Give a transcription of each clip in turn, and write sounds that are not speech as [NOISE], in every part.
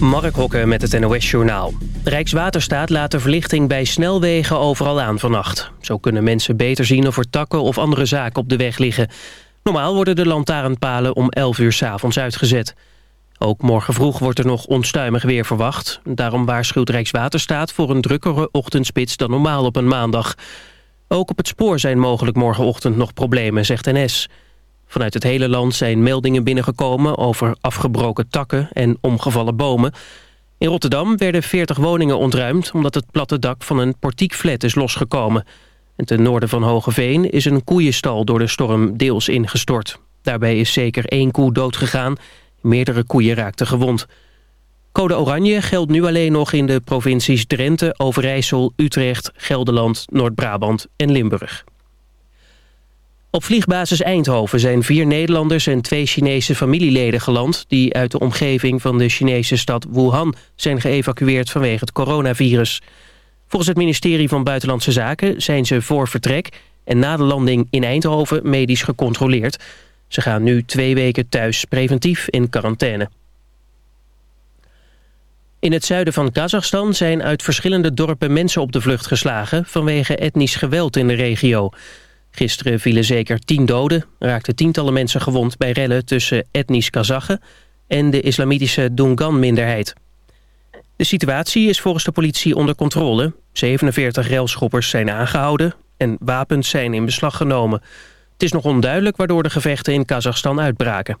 Mark Hokke met het NOS Journaal. Rijkswaterstaat laat de verlichting bij snelwegen overal aan vannacht. Zo kunnen mensen beter zien of er takken of andere zaken op de weg liggen. Normaal worden de lantaarnpalen om 11 uur s'avonds uitgezet. Ook morgen vroeg wordt er nog onstuimig weer verwacht. Daarom waarschuwt Rijkswaterstaat voor een drukkere ochtendspits dan normaal op een maandag. Ook op het spoor zijn mogelijk morgenochtend nog problemen, zegt NS. Vanuit het hele land zijn meldingen binnengekomen over afgebroken takken en omgevallen bomen. In Rotterdam werden 40 woningen ontruimd omdat het platte dak van een portiekflat is losgekomen. En ten noorden van Hogeveen is een koeienstal door de storm deels ingestort. Daarbij is zeker één koe doodgegaan. Meerdere koeien raakten gewond. Code Oranje geldt nu alleen nog in de provincies Drenthe, Overijssel, Utrecht, Gelderland, Noord-Brabant en Limburg. Op vliegbasis Eindhoven zijn vier Nederlanders en twee Chinese familieleden geland... die uit de omgeving van de Chinese stad Wuhan zijn geëvacueerd vanwege het coronavirus. Volgens het ministerie van Buitenlandse Zaken zijn ze voor vertrek... en na de landing in Eindhoven medisch gecontroleerd. Ze gaan nu twee weken thuis preventief in quarantaine. In het zuiden van Kazachstan zijn uit verschillende dorpen mensen op de vlucht geslagen... vanwege etnisch geweld in de regio... Gisteren vielen zeker tien doden, raakten tientallen mensen gewond bij rellen tussen etnisch Kazachen en de islamitische Dungan-minderheid. De situatie is volgens de politie onder controle. 47 relschoppers zijn aangehouden en wapens zijn in beslag genomen. Het is nog onduidelijk waardoor de gevechten in Kazachstan uitbraken.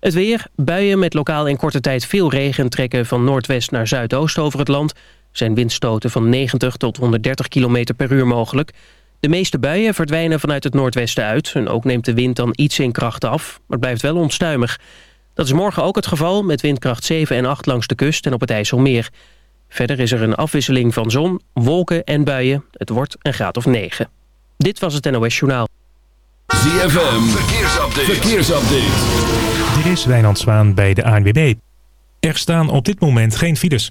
Het weer, buien met lokaal in korte tijd veel regen trekken van noordwest naar zuidoost over het land. zijn windstoten van 90 tot 130 km per uur mogelijk. De meeste buien verdwijnen vanuit het noordwesten uit... en ook neemt de wind dan iets in kracht af, maar het blijft wel onstuimig. Dat is morgen ook het geval met windkracht 7 en 8 langs de kust en op het IJsselmeer. Verder is er een afwisseling van zon, wolken en buien. Het wordt een graad of 9. Dit was het NOS Journaal. ZFM, verkeersupdate. verkeersupdate. Dit is Wijnand Zwaan bij de ANWB. Er staan op dit moment geen files.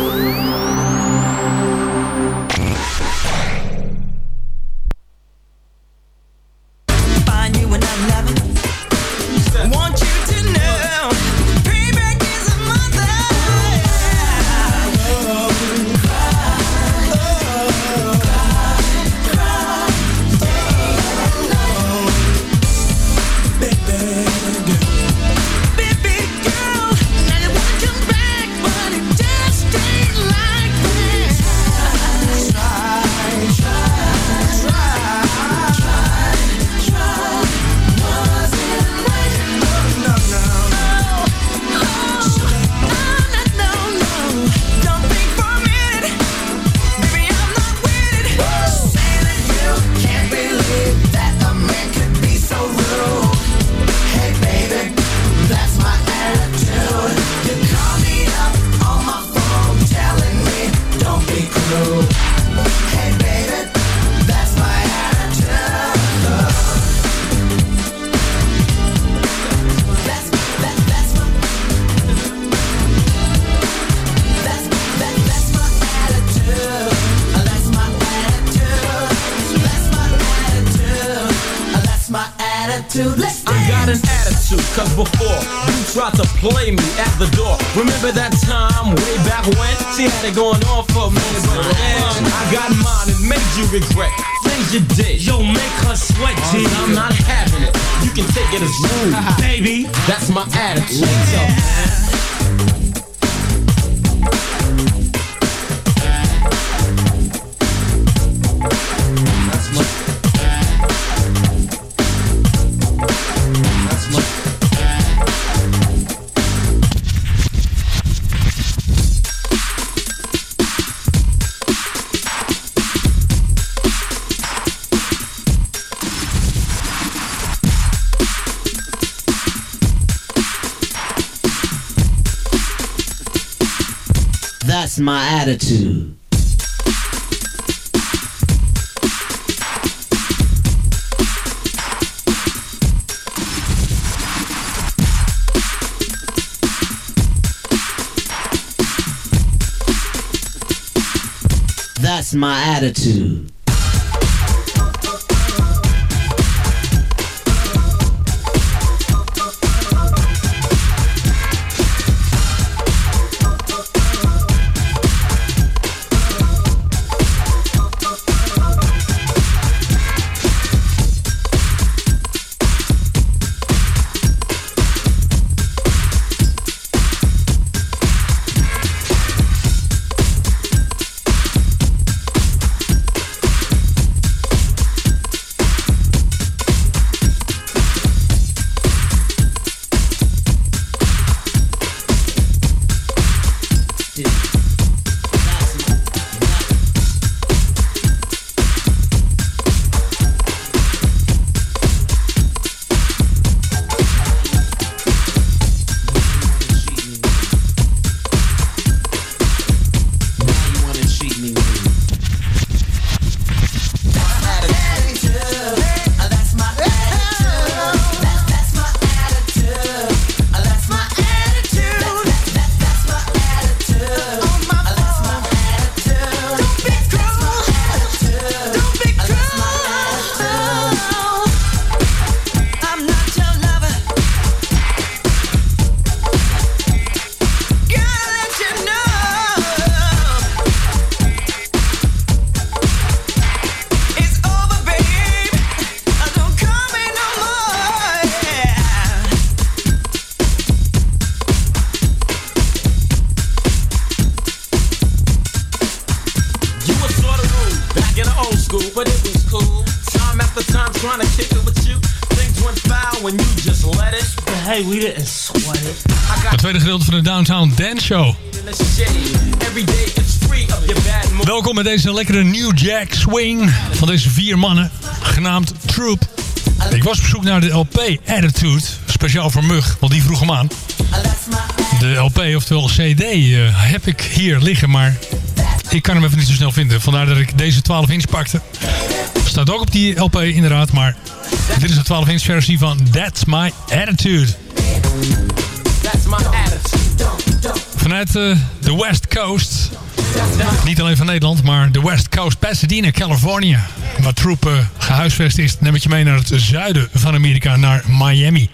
Cause before you tried to play me at the door. Remember that time way back when? She had it going on for a But then I got mine and made you regret. Things you did, yo make her sweat G. Uh-huh. I'm not having it, you can take it as rude [LAUGHS] Baby, that's my attitude. Yeah. my attitude. That's my attitude. Downtown Dance Show. Welkom bij deze lekkere New Jack Swing van deze vier mannen, genaamd Troop. Ik was op zoek naar de LP Attitude, speciaal voor Mug, want die vroeg hem aan. De LP, oftewel CD, uh, heb ik hier liggen, maar ik kan hem even niet zo snel vinden. Vandaar dat ik deze 12 inch pakte. Staat ook op die LP inderdaad, maar dit is de 12 inch versie van That's My Attitude. Vanuit uh, de West Coast. Niet alleen van Nederland, maar de West Coast, Pasadena, California. Waar troepen uh, gehuisvest is, neem ik je mee naar het zuiden van Amerika, naar Miami.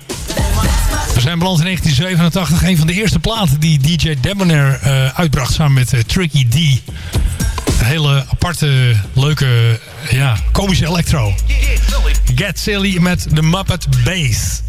We zijn beland in 1987, een van de eerste platen die DJ Debonair uh, uitbracht samen met Tricky D. Een hele aparte, leuke, ja, komische electro. Get Silly met de Muppet Bass.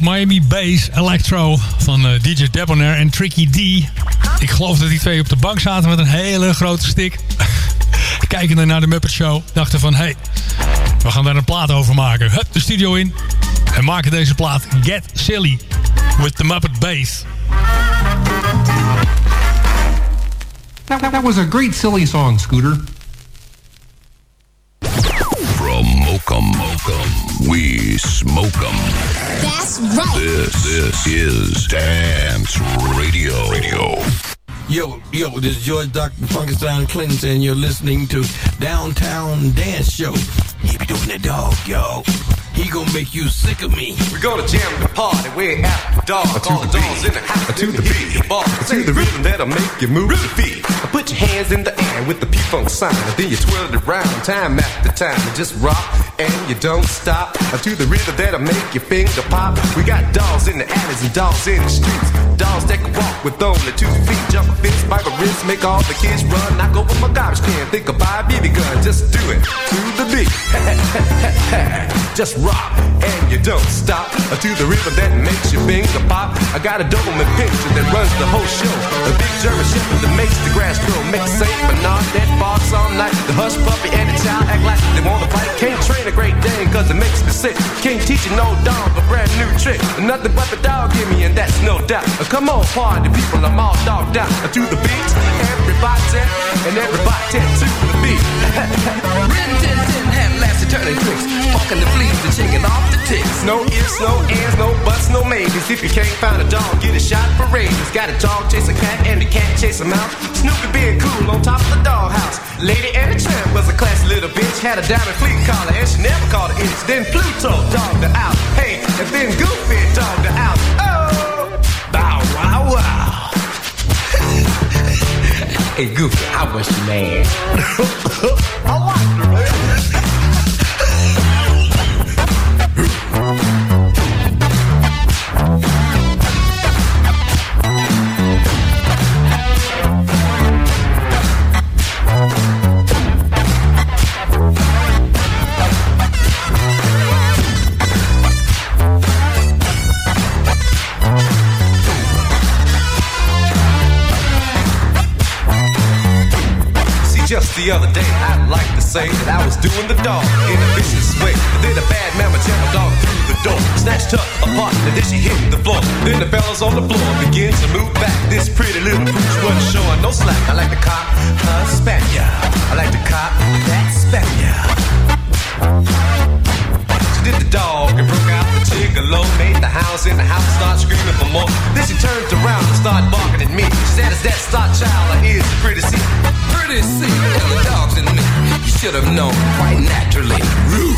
Miami Bass, Electro van uh, DJ Debonair en Tricky D. Ik geloof dat die twee op de bank zaten met een hele grote stick. [LAUGHS] Kijkende naar de Muppet Show. Dachten van, hey, we gaan daar een plaat over maken. Hup, de studio in. En maken deze plaat Get Silly with the Muppet Bass. That was a great silly song, Scooter. This, this is Dance Radio. Radio. Yo, yo, this is George Dr. Funkenstein Clinton, and you're listening to Downtown Dance Show. He be doing the dog, yo. He gonna make you sick of me. We're gonna jam the party way after dark. All the dogs in the house to the beat. Ball to the rhythm that'll make you move your feet. Put your hands in the air with the P-Funk sign. And then you twirl it around time after time. And just rock and you don't stop. To the rhythm that'll make your finger pop. We got dolls in the alleys and dolls in the streets. Dolls that can walk with only two feet. Jump a fence, bite a wrist, make all the kids run. Knock over my garbage can. Think of buy a BB gun. Just do it to the beat. [LAUGHS] just rock and you don't stop. To the rhythm that makes your finger pop. I got a Doberman picture that runs the whole show. A big German shepherd that makes the grass grow. Makes Saint Bernard that barks all night. The hush puppy and the child act like they wanna fight. Can't train a great Dane cause it makes me sick. Can't teach you no dog a brand new trick. Nothing but the dog give me and that's no doubt. Come on, party people, I'm all dogged out. To the beat, everybody and everybody to the beat. Rin tin tin have lasted turning tricks. Fucking the fleas and shaking off the ticks. No ifs, no ands, no buts, no maybes. If you can't find a dog, get a shot for rabies. Got a dog chase a cat and the cat chase a mouse. Snoopy being cool on top of the doghouse. Lady and the tramp was a classy little bitch. Had a diamond fleet collar and she never called an itch. Then Pluto dogged her out. Hey, and then Goofy dogged her out. Oh, bow Hey, Goofy, I was your man? [LAUGHS] Oh, I liked the other day, I'd like to say that I was doing the dog in a vicious way. But then a bad man would jam a dog through the door, snatched her apart, and then she hit the floor. Then the fellas on the floor begin to move back. This pretty little pooch wasn't showing no slack. I like the cop, her Spaniel. I like the cop, that Spaniel. She did the dog and broke out the gigolo. Made the house in the house start screaming for more. Then she turned around and started barking at me. She said, Is that star child or is it pretty see? Pretty see, and the dog's in me. You should have known quite naturally. Rude.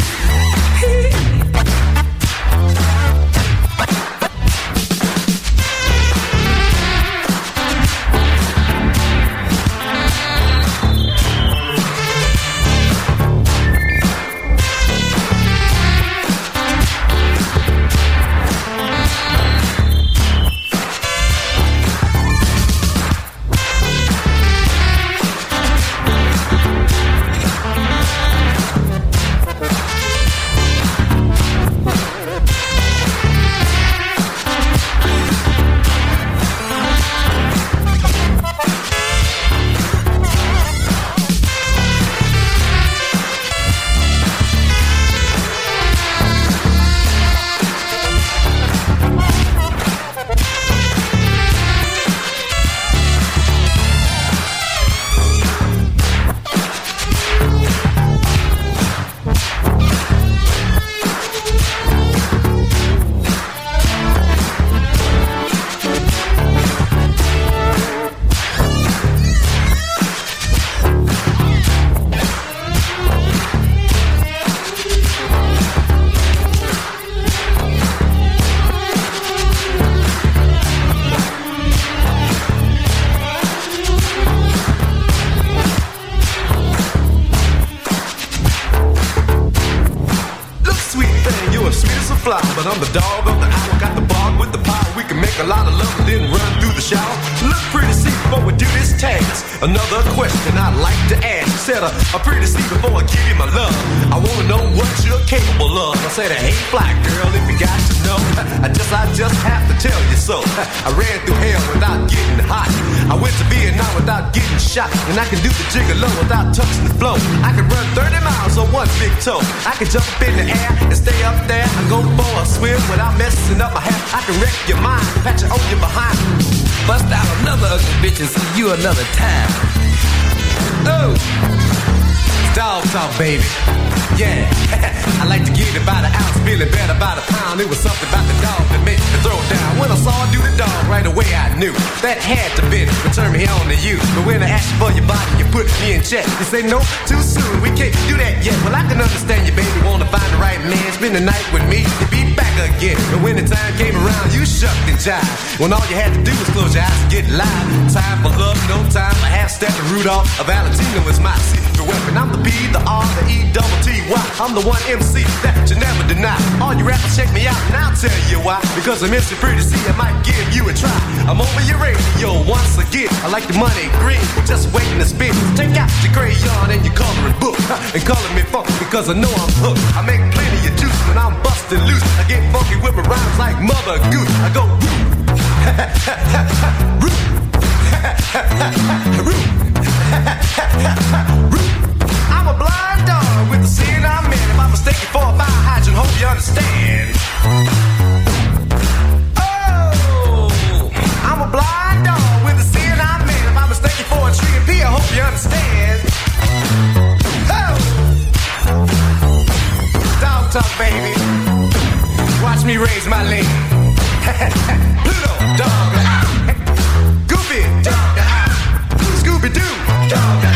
The gigolo without touching the floor. I can run 30 miles on one big toe. I can jump in the air and stay up there. I go for a swim without messing up my hair. I can wreck your mind, pat you on your behind. Bust out another ugly bitch and see you another time. Oh, dog talk, baby. Yeah, [LAUGHS] I like to get it by the ounce, feeling better by the pound. It was something about the dog that made me throw down. When I saw her do the dog, right away I knew that had to be to turn me on to you. But when I you for your body, you put me in check. You say no, too soon, we can't do that yet. Well, I can understand you, baby, wanna find the right man, spend the night with me, and be back again. But when the time came around, you shucked and jived. When all you had to do was close your eyes and get live. Time for love, no time for half step and Rudolph. A Valentino is my secret weapon. I'm the P, the R, the E, double T, Y. I'm the one MC that you never deny. All you rappers check me out, and I'll tell you why. Because I'm MC Pretty C, I might give you a try. I'm over your radio once again. I like the money green, just waiting to spin. Take out your crayon and your coloring book, and color me funky because I know I'm hooked. I make plenty of juice when I'm busting loose. I get funky with my rhymes like Mother Goose. I go root, root. [LAUGHS] [LAUGHS] [LAUGHS] I'm a blind dog with the sin I'm in. If I'm mistaken for a fire hydrant, hope you understand. Oh, I'm a blind dog with sin I'm in. If I'm for a tree and pea, I hope you understand. Oh, dog talk, baby. Watch me raise my leg. [LAUGHS] Pluto, dog. Goofy, dog out. Scooby Doo, dog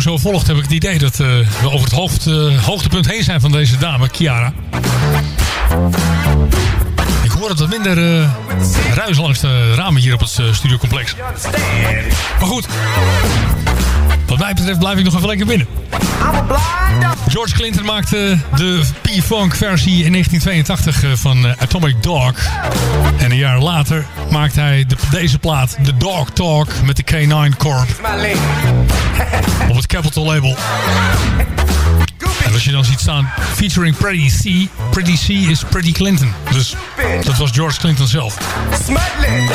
show zo volgt heb ik het idee dat eh, we over het hoofd, eh, hoogtepunt heen zijn van deze dame, Kiara. Ik hoor het wat minder eh ruis langs de ramen hier op het studiocomplex. Maar goed, wat mij betreft blijf ik nog even lekker binnen. George Clinton maakte de P-Funk versie in 1982 eh, van eh, Atomic Dog. En een jaar later maakte hij de- deze plaat, The Dog Talk, met de K9 Corp. [LAUGHS] Op het Capitol label. En als je dan ziet staan featuring Pretty C, Pretty C is Pretty Clinton. Dus dat was George Clinton zelf.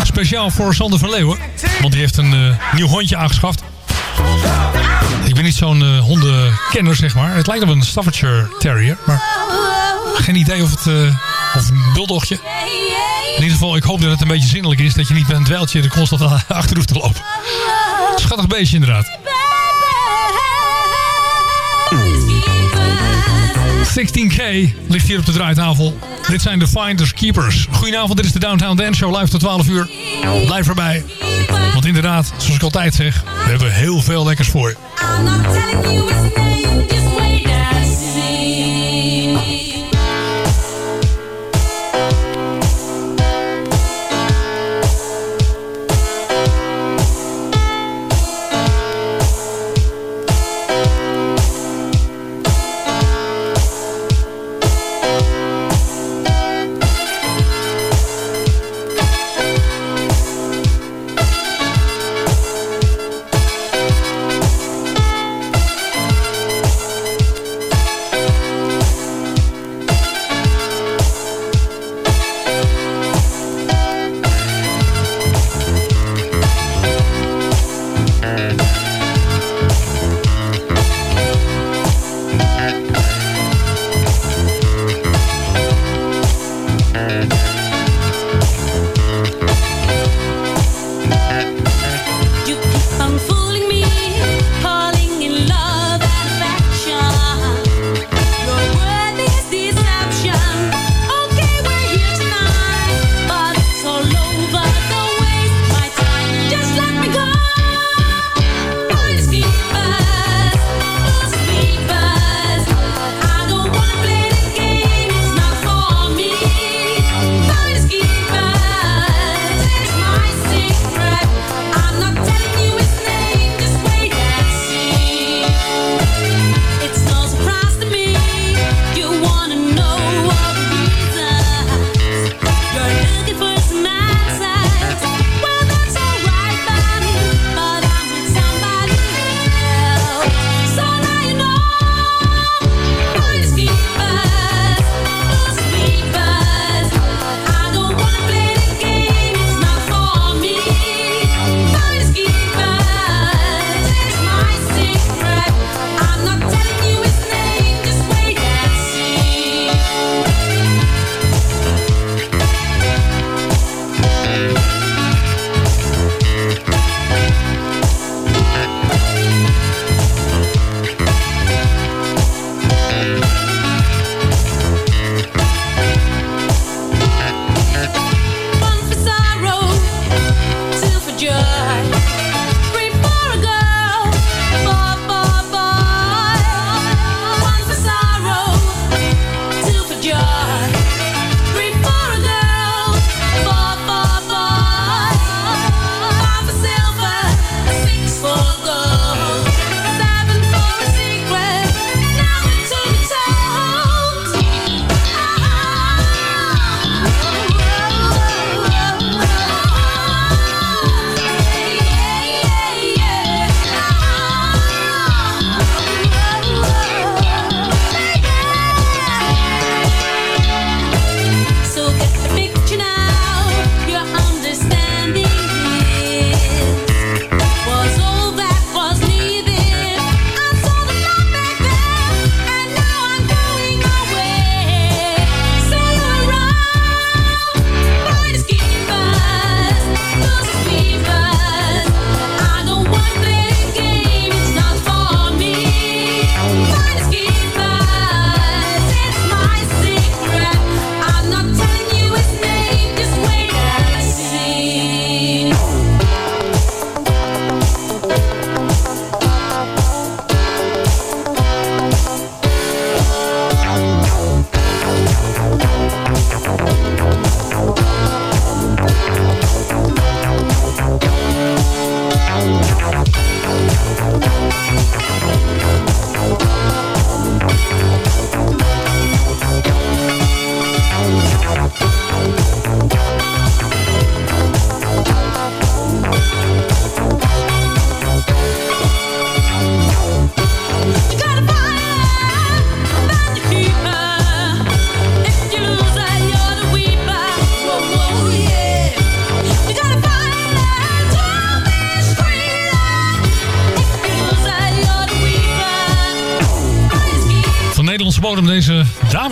Speciaal voor Sander van Leeuwen, want die heeft een eh, nieuw hondje aangeschaft. Ik ben niet zo'n eh, hondenkenner, zeg maar. Het lijkt op een Staffordshire Terrier, maar geen idee of het eh, of een bulldogje. In ieder geval, ik hoop dat het een beetje zinnelijk is dat je niet met een dweiltje er constant achter hoeft te lopen. Schattig beestje inderdaad. 16K ligt hier op de draaitafel. Dit zijn de Finders Keepers. Goedenavond, dit is de Downtown Dance Show live tot 12 uur. Blijf erbij. Want inderdaad, zoals ik altijd zeg, we hebben heel veel lekkers voor je.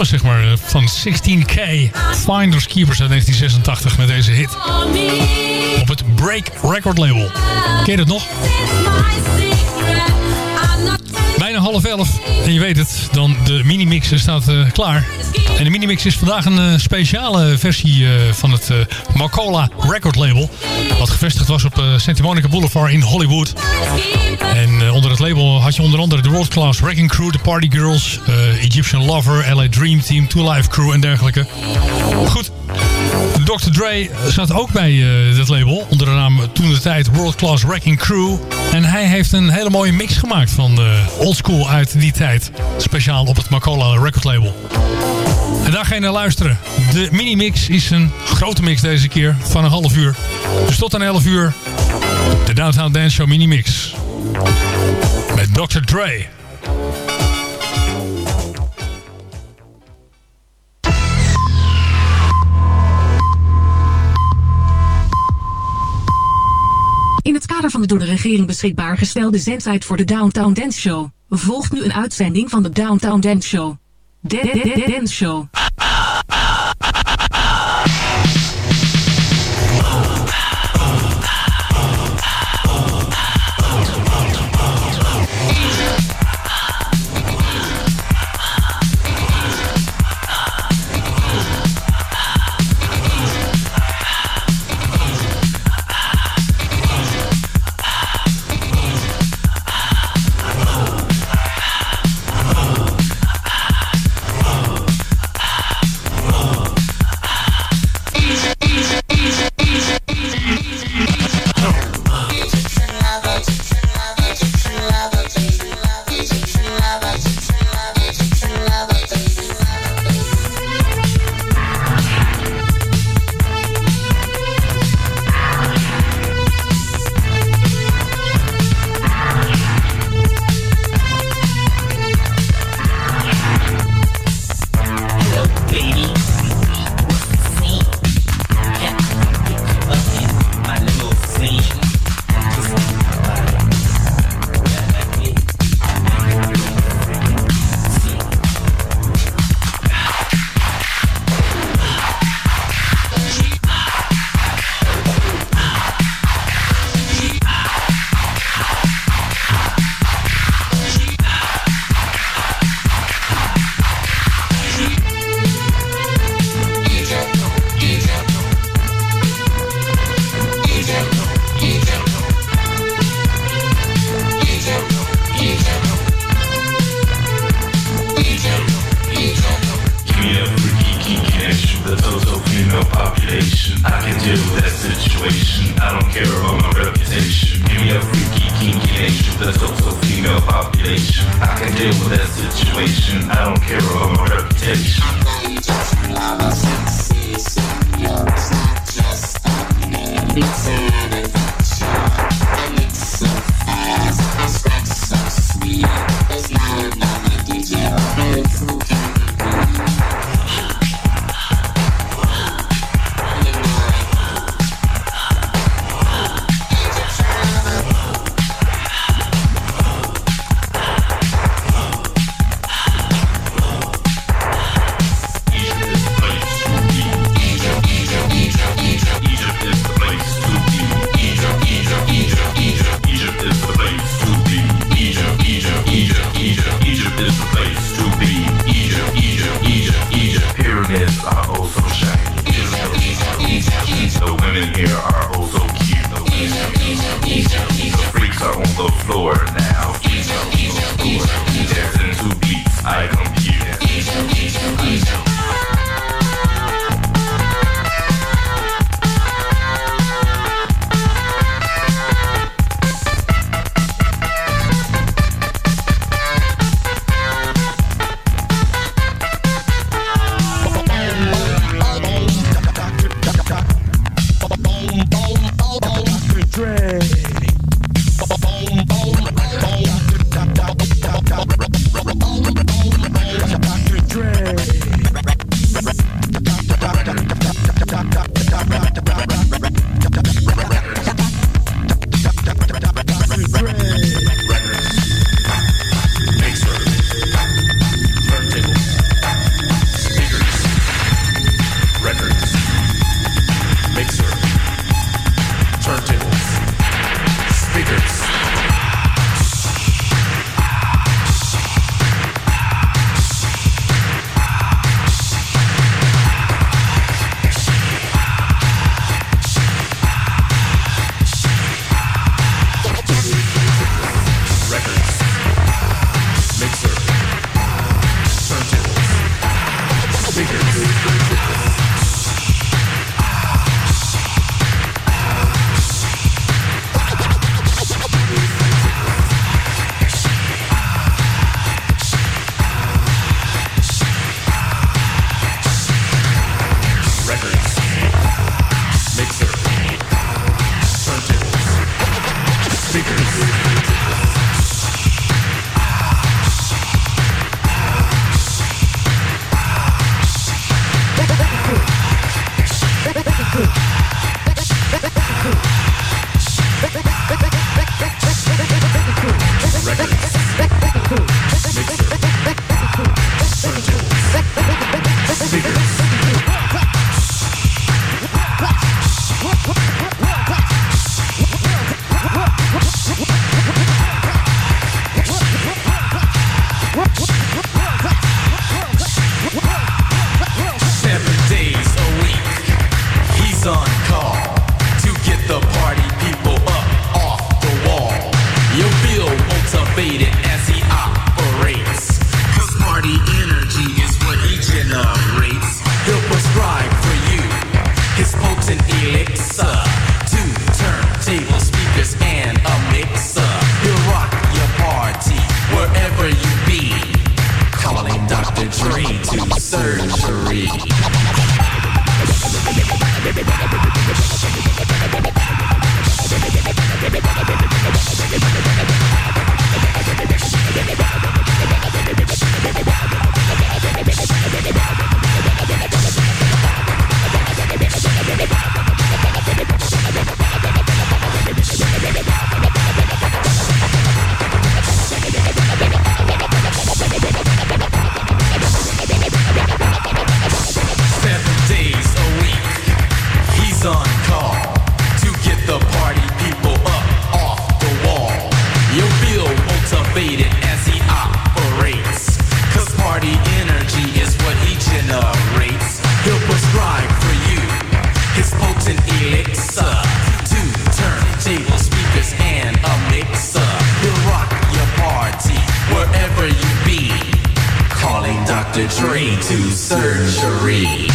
zeg maar, eh, van 16K Finders Keepers uit 1986 met deze hit. Op het Break Record label. Ken je dat nog? Bijna half elf. En je weet het, dan de minimix staat eh, klaar. En de minimix is vandaag een eh, speciale versie eh, van het Marcola record label. Wat gevestigd was op Santa Monica Boulevard in Hollywood. En onder het label had je onder andere de World Class Wrecking Crew, The Party Girls, Egyptian Lover, LA Dream Team, Two Life Crew en dergelijke. Goed, Dr. Dre zat ook bij eh dit label onder de naam toen de tijd World Class Wrecking Crew. En hij heeft een hele mooie mix gemaakt van de old school uit die tijd. Speciaal op het Macola record label. En daar ga je naar luisteren. De mini-mix is een grote mix deze keer van een half uur. Dus tot een 11 uur de Downtown Dance Show mini-mix. Met Dr. Dre. In het kader van de door de regering beschikbaar gestelde zendtijd voor de Downtown Dance Show, volgt nu een uitzending van de Downtown Dance Show. De de- de- Dance Show. sun call to get the party people up off the wall. You'll feel motivated as he operates. Cause party energy is what he generates. He'll prescribe for you his potent elixir to turn tables, speakers and a mixer. He'll rock your party wherever you be. Calling Dr. Dre to surgery.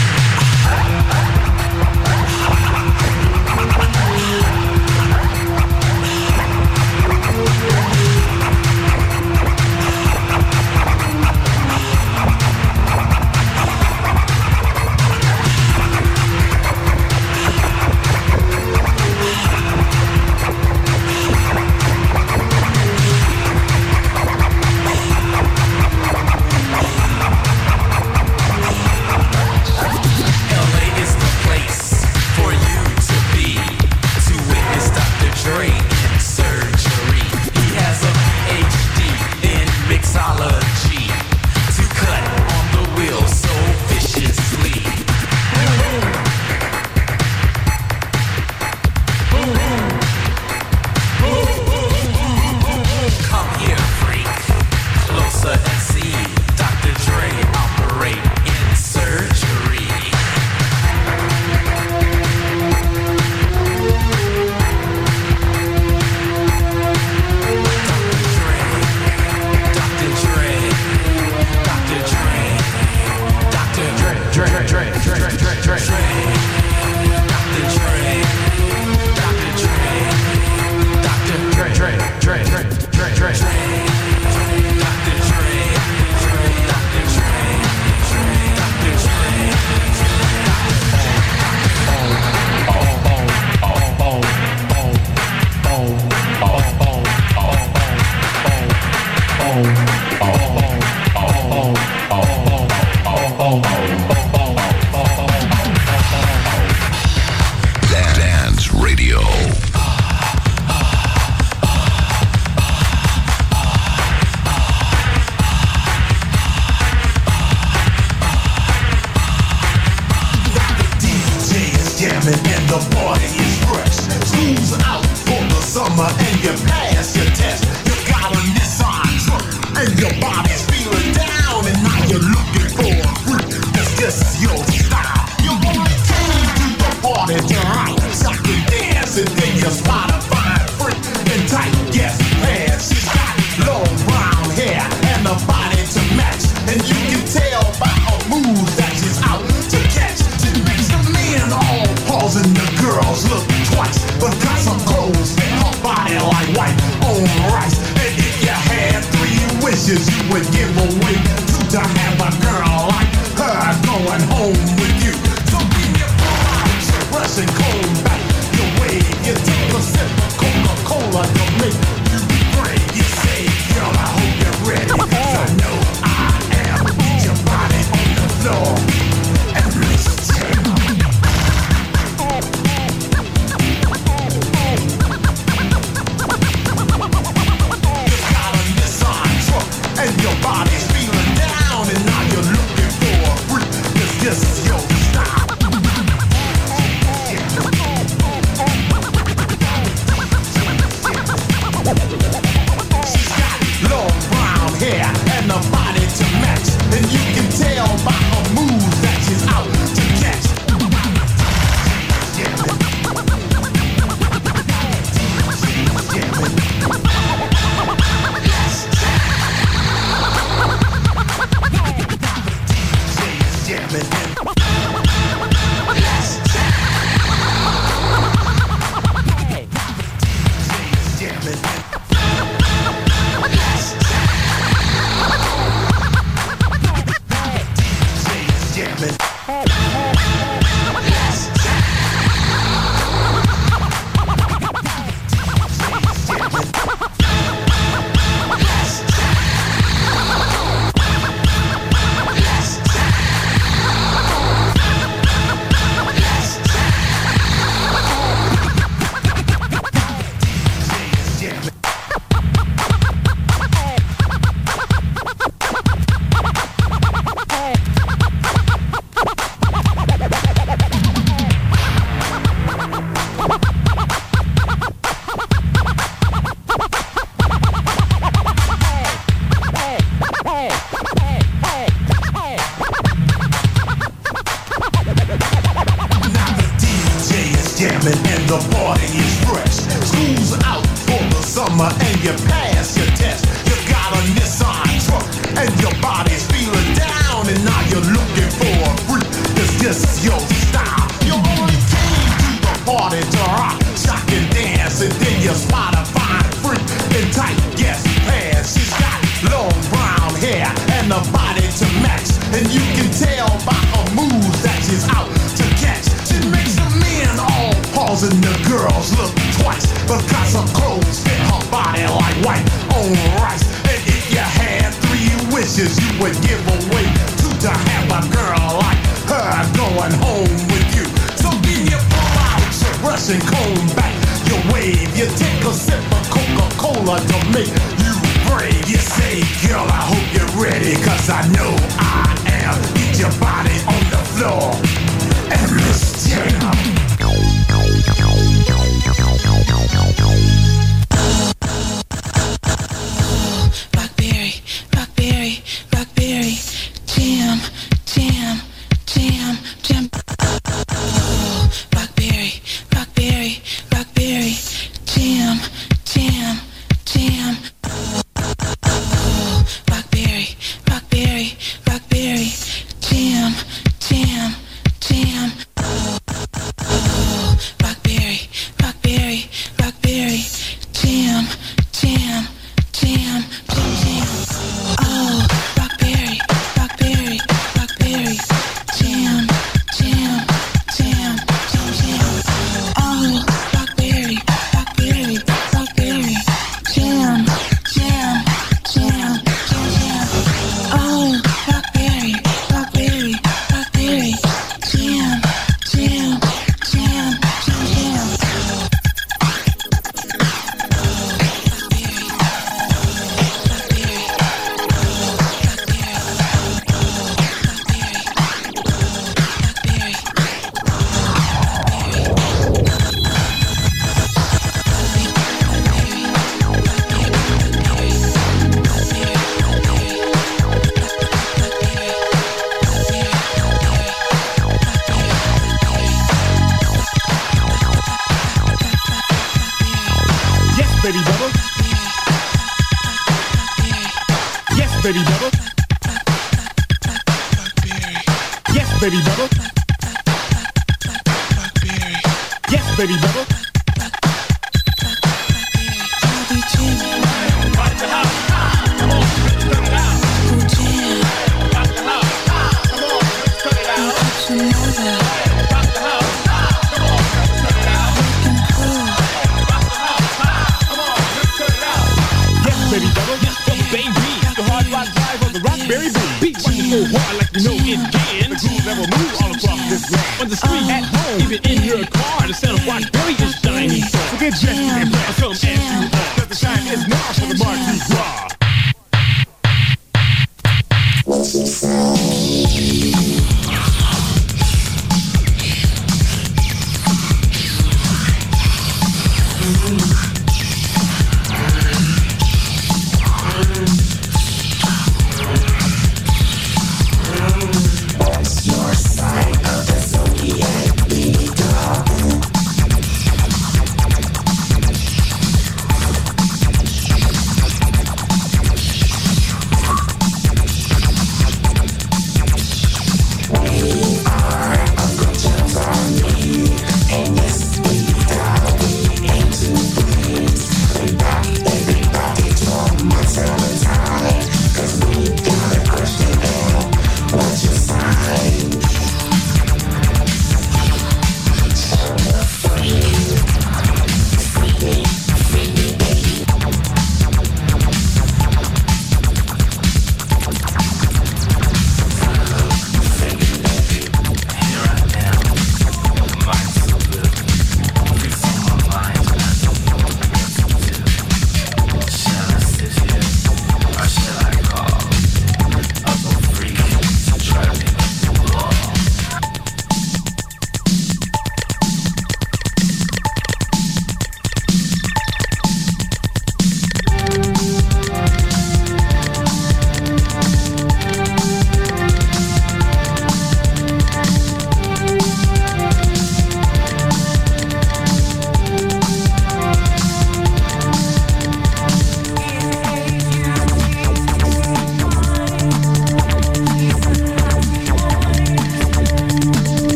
Body to match, and you can tell by her moves that she's out to catch. She makes the men all pause and the girls look twice because her clothes fit her body like white on rice. And if you had three wishes, you would give away two to have a girl like her going home with you. So then you pull out your brush and comb back. You wave, you take a sip of Coca-Cola to make you brave. You say, girl, I hope you're ready, cause I know I am. Get your body on the floor and Miss Jam.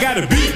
I gotta be.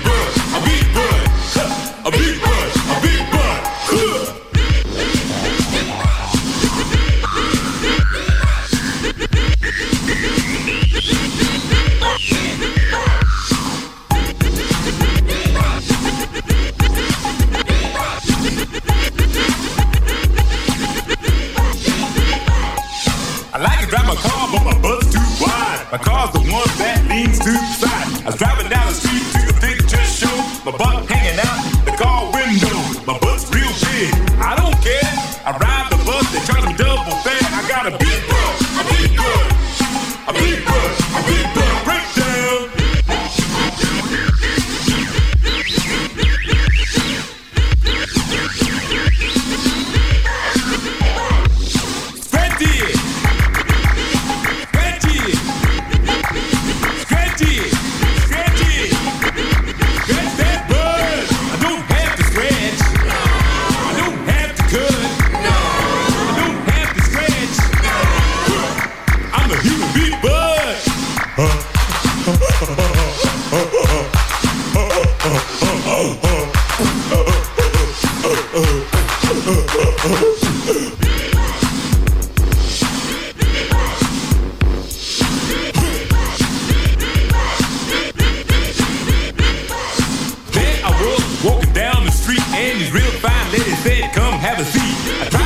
the.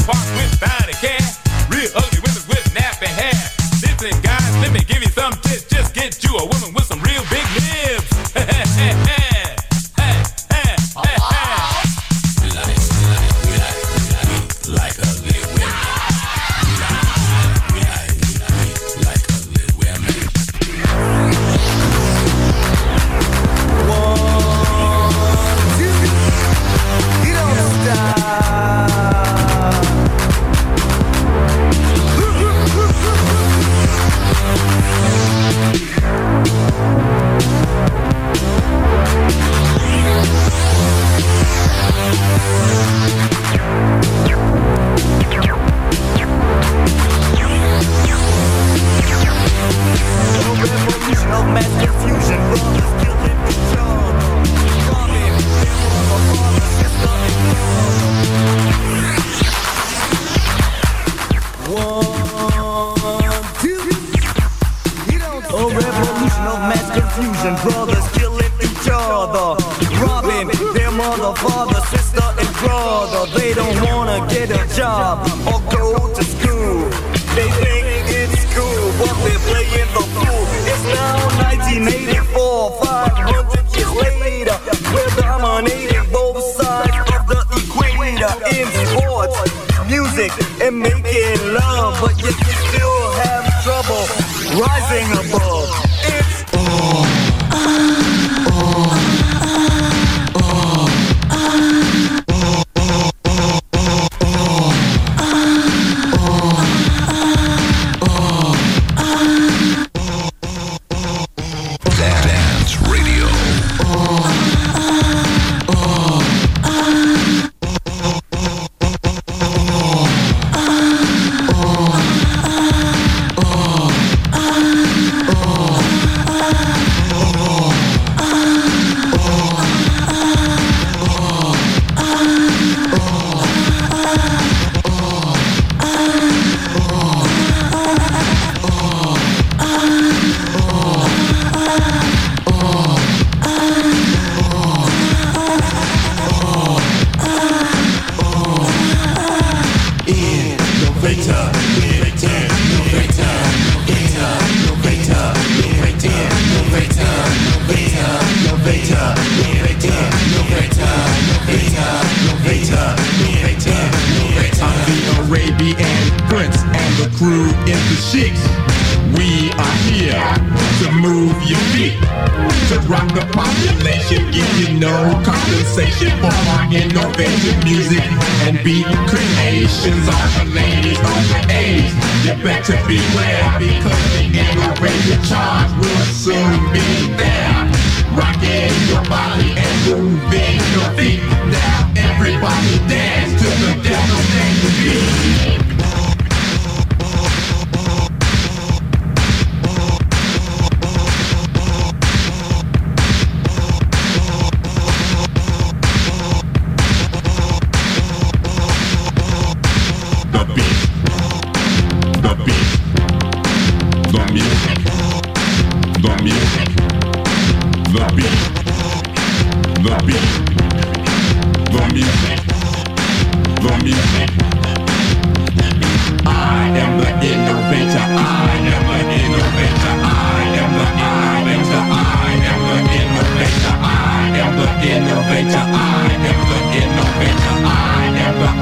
the box with the beat, the music, the music. I am the innovator, I am the innovator, I am the innovator, I am the innovator, I am the innovator, I am the innovator, I am the innovator, I am the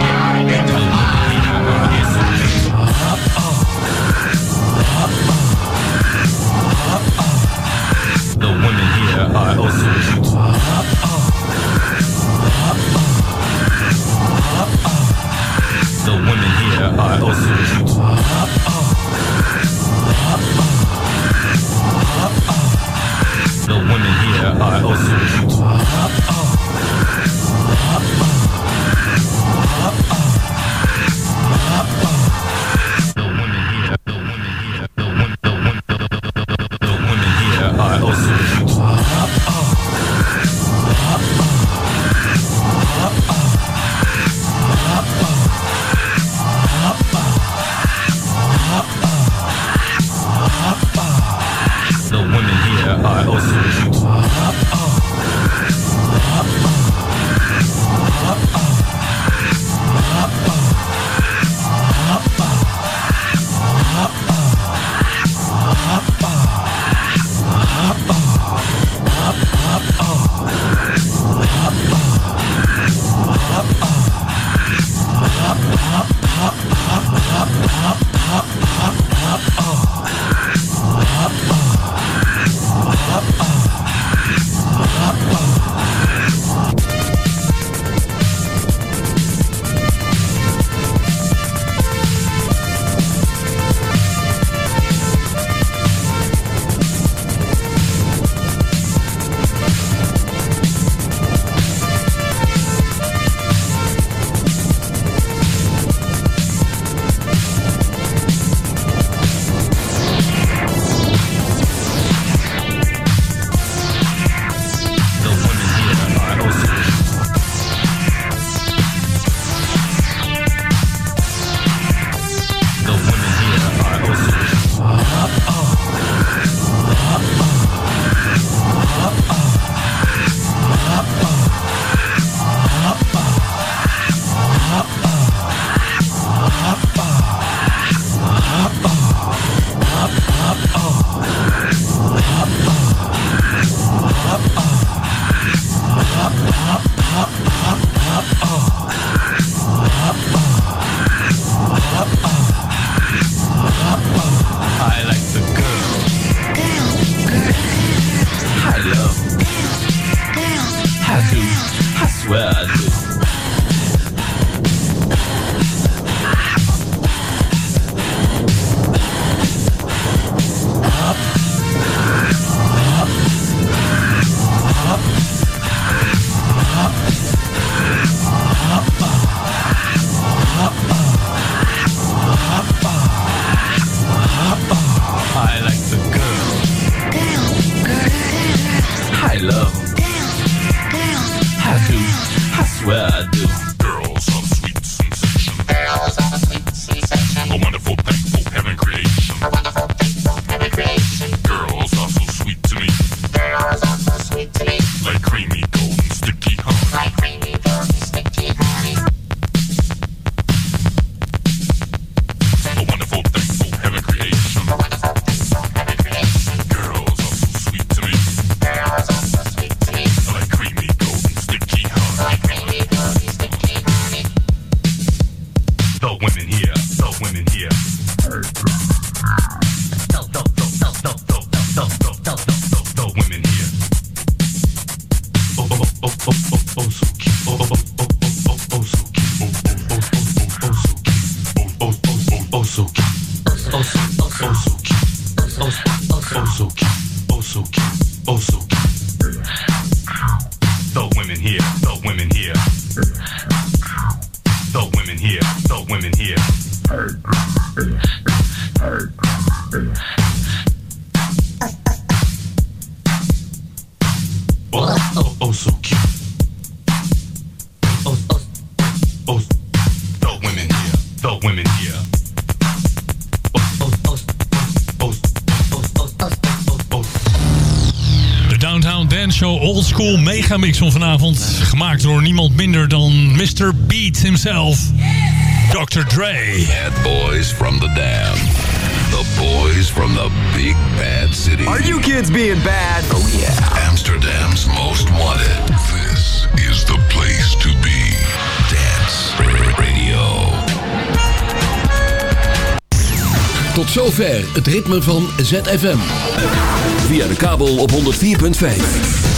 The women here are also cute. The women here are also cute. The women here are also cute. like creamy. Megamix van vanavond. Gemaakt door niemand minder dan Mr. Beat himself. Dr. Dre. Bad boys from the dam. The boys from the big bad city. Are you kids being bad? Oh yeah. Amsterdam's most wanted. This is the place to be. Dance Ra- Radio. Tot zover het ritme van ZFM. Via de kabel op 104.5.